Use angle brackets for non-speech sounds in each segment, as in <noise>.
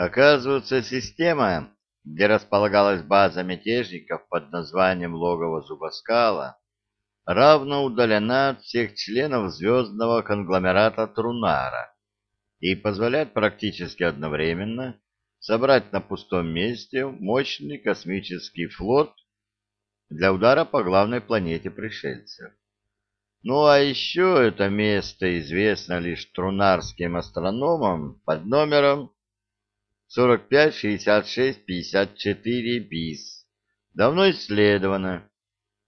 Оказывается, система, где располагалась база мятежников под названием Логово Зубоскала, равно удалена от всех членов звездного конгломерата Трунара и позволяет практически одновременно собрать на пустом месте мощный космический флот для удара по главной планете пришельцев. Ну а еще это место известно лишь трунарским астрономам под номером 456654 БИС. Давно исследовано,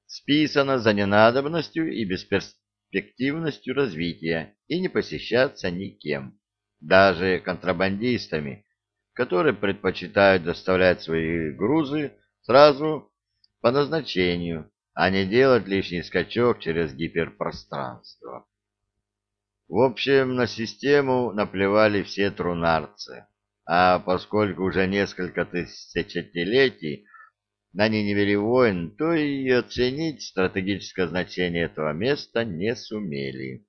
списано за ненадобностью и бесперспективностью развития и не посещаться никем, даже контрабандистами, которые предпочитают доставлять свои грузы сразу по назначению, а не делать лишний скачок через гиперпространство. В общем, на систему наплевали все трунарцы, а поскольку уже несколько тысячелетий на ней не вели войн, то и оценить стратегическое значение этого места не сумели.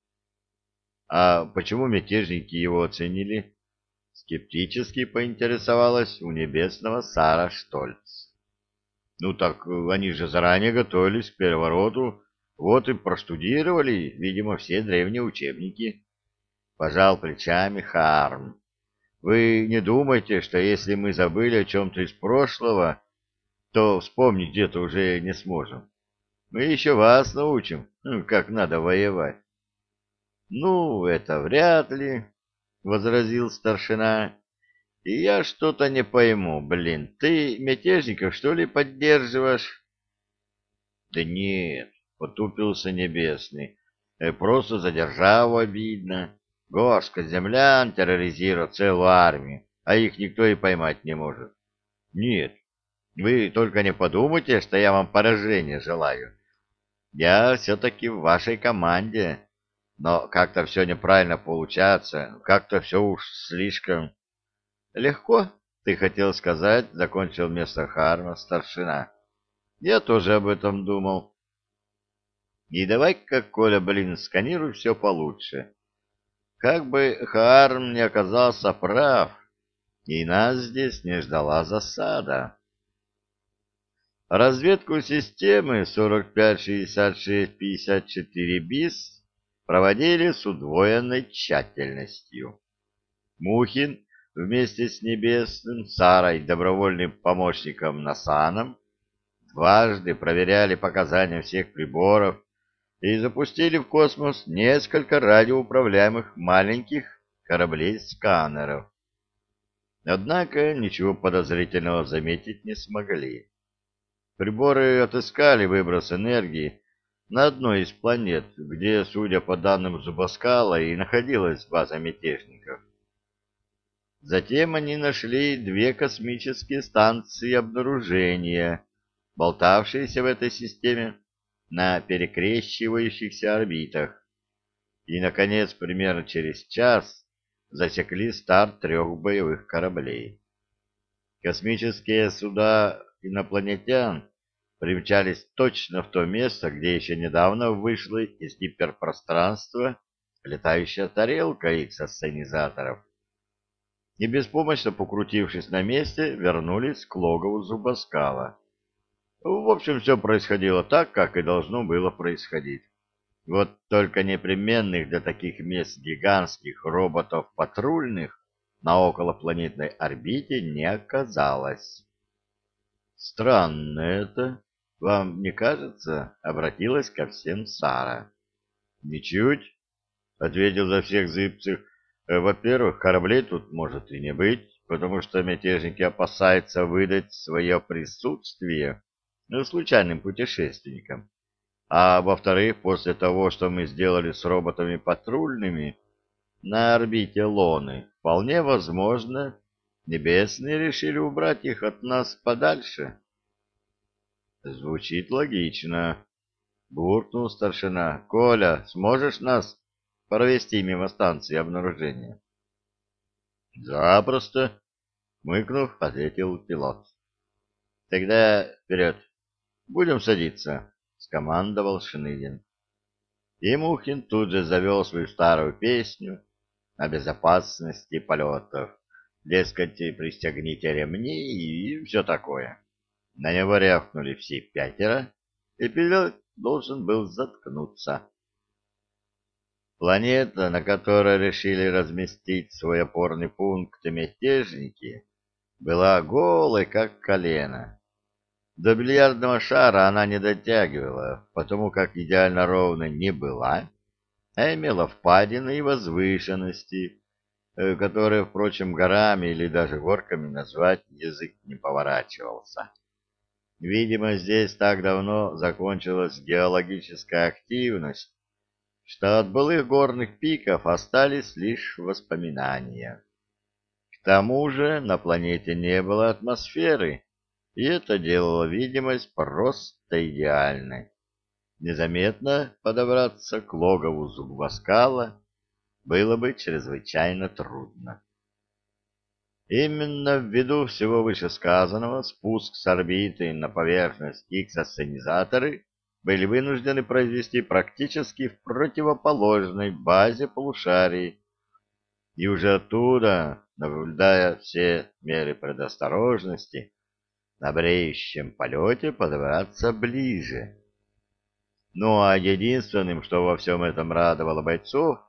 А почему мятежники его оценили? Скептически поинтересовалась у небесного Сара Штольц. Ну так они же заранее готовились к перевороту, вот и проштудировали, видимо, все древние учебники. Пожал плечами Харм. Вы не думайте, что если мы забыли о чем-то из прошлого, то вспомнить где-то уже не сможем. Мы еще вас научим, ну, как надо воевать. — Ну, это вряд ли, — возразил старшина. — И я что-то не пойму, блин, ты мятежников, что ли, поддерживаешь? — Да нет, — потупился Небесный, — просто за державу обидно. Горска землян терроризирует целую армию, а их никто и поймать не может. Нет, вы только не подумайте, что я вам поражения желаю. Я все-таки в вашей команде но как-то все неправильно получается, как-то все уж слишком... Легко, ты хотел сказать, закончил вместо Харма старшина. Я тоже об этом думал. И давай-ка, Коля, блин, сканируй все получше. Как бы Харм не оказался прав, и нас здесь не ждала засада. Разведку системы 456654 БИС проводили с удвоенной тщательностью. Мухин вместе с Небесным, Сарой, добровольным помощником Насаном, дважды проверяли показания всех приборов и запустили в космос несколько радиоуправляемых маленьких кораблей-сканеров. Однако ничего подозрительного заметить не смогли. Приборы отыскали выброс энергии, на одной из планет, где, судя по данным Зубаскала, и находилась база мятежников. Затем они нашли две космические станции обнаружения, болтавшиеся в этой системе на перекрещивающихся орбитах. И, наконец, примерно через час засекли старт трех боевых кораблей. Космические суда инопланетян примчались точно в то место, где еще недавно вышла из гиперпространства летающая тарелка их сценизаторов. И беспомощно покрутившись на месте, вернулись к логову Зубаскала. В общем, все происходило так, как и должно было происходить. Вот только непременных для таких мест гигантских роботов-патрульных на околопланетной орбите не оказалось. Странно это, вам не кажется? — обратилась ко всем Сара. — Ничуть, — ответил за всех Зыбцев. «Э, — Во-первых, кораблей тут может и не быть, потому что мятежники опасаются выдать свое присутствие случайным путешественникам. А во-вторых, после того, что мы сделали с роботами патрульными на орбите Лоны, вполне возможно, небесные решили убрать их от нас подальше. Звучит логично. Буркнул старшина. Коля, сможешь нас провести мимо станции обнаружения? Запросто. Мыкнув, ответил пилот. Тогда вперед. Будем садиться, скомандовал Шныгин. И Мухин тут же завел свою старую песню о безопасности полетов. дескать, пристегните ремни и все такое. На него рявкнули все пятеро, и пилот должен был заткнуться. Планета, на которой решили разместить свой опорный пункт мятежники, была голой, как колено. До бильярдного шара она не дотягивала, потому как идеально ровно не была, а имела впадины и возвышенности, э, которые, впрочем, горами или даже горками назвать язык не поворачивался. Видимо, здесь так давно закончилась геологическая активность, что от былых горных пиков остались лишь воспоминания. К тому же на планете не было атмосферы, и это делало видимость просто идеальной. Незаметно подобраться к логову зубоскала было бы чрезвычайно трудно. Именно ввиду всего вышесказанного спуск с орбиты на поверхность Икс-ассенизаторы были вынуждены произвести практически в противоположной базе полушарий, и уже оттуда, наблюдая все меры предосторожности, на бреющем полете подобраться ближе. Ну а единственным, что во всем этом радовало бойцов,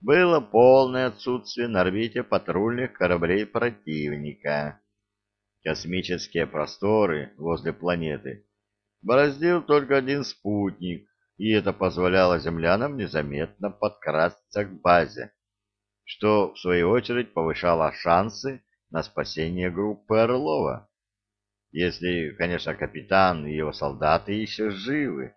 было полное отсутствие на орбите патрульных кораблей противника. Космические просторы возле планеты бороздил только один спутник, и это позволяло землянам незаметно подкрасться к базе, что, в свою очередь, повышало шансы на спасение группы Орлова если, конечно, капитан и его солдаты еще живы.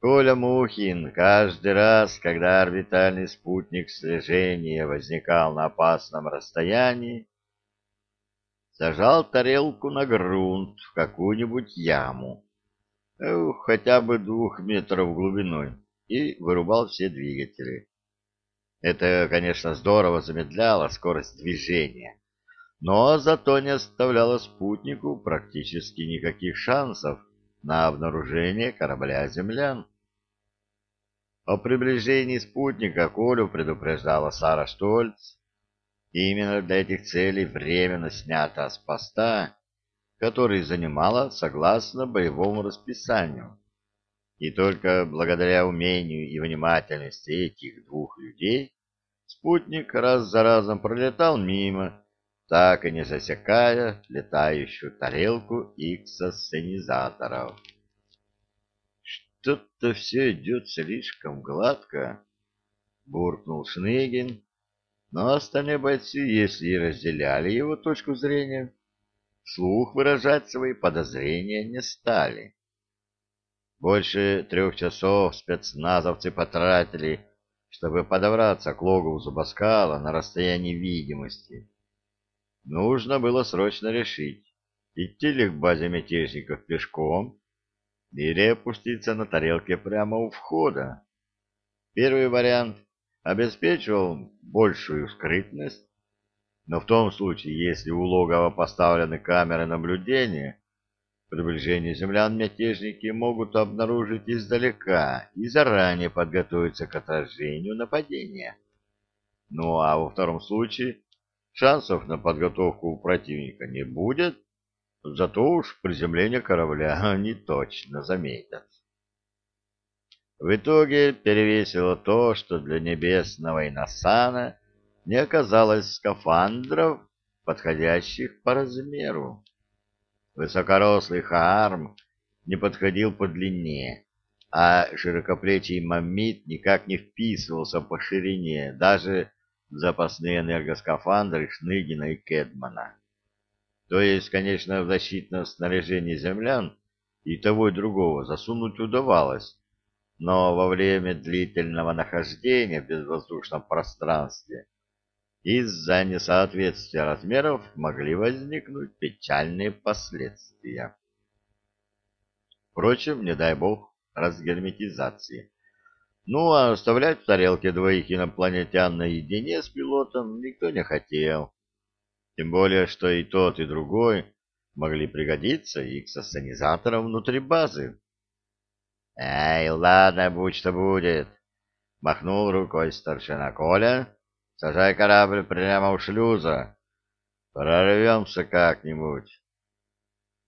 Коля Мухин каждый раз, когда орбитальный спутник слежения возникал на опасном расстоянии, сажал тарелку на грунт в какую-нибудь яму, хотя бы двух метров глубиной, и вырубал все двигатели. Это, конечно, здорово замедляло скорость движения но зато не оставляла спутнику практически никаких шансов на обнаружение корабля землян. О приближении спутника Колю предупреждала Сара Штольц. Именно для этих целей временно снята с поста, который занимала согласно боевому расписанию. И только благодаря умению и внимательности этих двух людей спутник раз за разом пролетал мимо, так и не засекая летающую тарелку иксосценизаторов. «Что-то все идет слишком гладко», — буркнул Шныгин, но остальные бойцы, если и разделяли его точку зрения, вслух выражать свои подозрения не стали. Больше трех часов спецназовцы потратили, чтобы подобраться к логову Зубаскала на расстоянии видимости Нужно было срочно решить, идти ли к базе мятежников пешком или опуститься на тарелке прямо у входа. Первый вариант обеспечивал большую скрытность, но в том случае, если у логова поставлены камеры наблюдения, приближение землян мятежники могут обнаружить издалека и заранее подготовиться к отражению нападения. Ну а во втором случае Шансов на подготовку у противника не будет, зато уж приземление корабля <laughs> они точно заметят. В итоге перевесило то, что для небесного Иносана не оказалось скафандров, подходящих по размеру. Высокорослый Хаарм не подходил по длине, а широкоплечий маммит никак не вписывался по ширине, даже запасные энергоскафандры Шныгина и Кедмана. То есть, конечно, в защитное снаряжение землян и того и другого засунуть удавалось, но во время длительного нахождения в безвоздушном пространстве из-за несоответствия размеров могли возникнуть печальные последствия. Впрочем, не дай бог разгерметизации. Ну, а оставлять в тарелке двоих инопланетян наедине с пилотом никто не хотел. Тем более, что и тот, и другой могли пригодиться и к сассанизаторам внутри базы. — Эй, ладно, будь что будет, — махнул рукой старшина Коля, Сажай корабль прямо у шлюза. Прорвемся как-нибудь.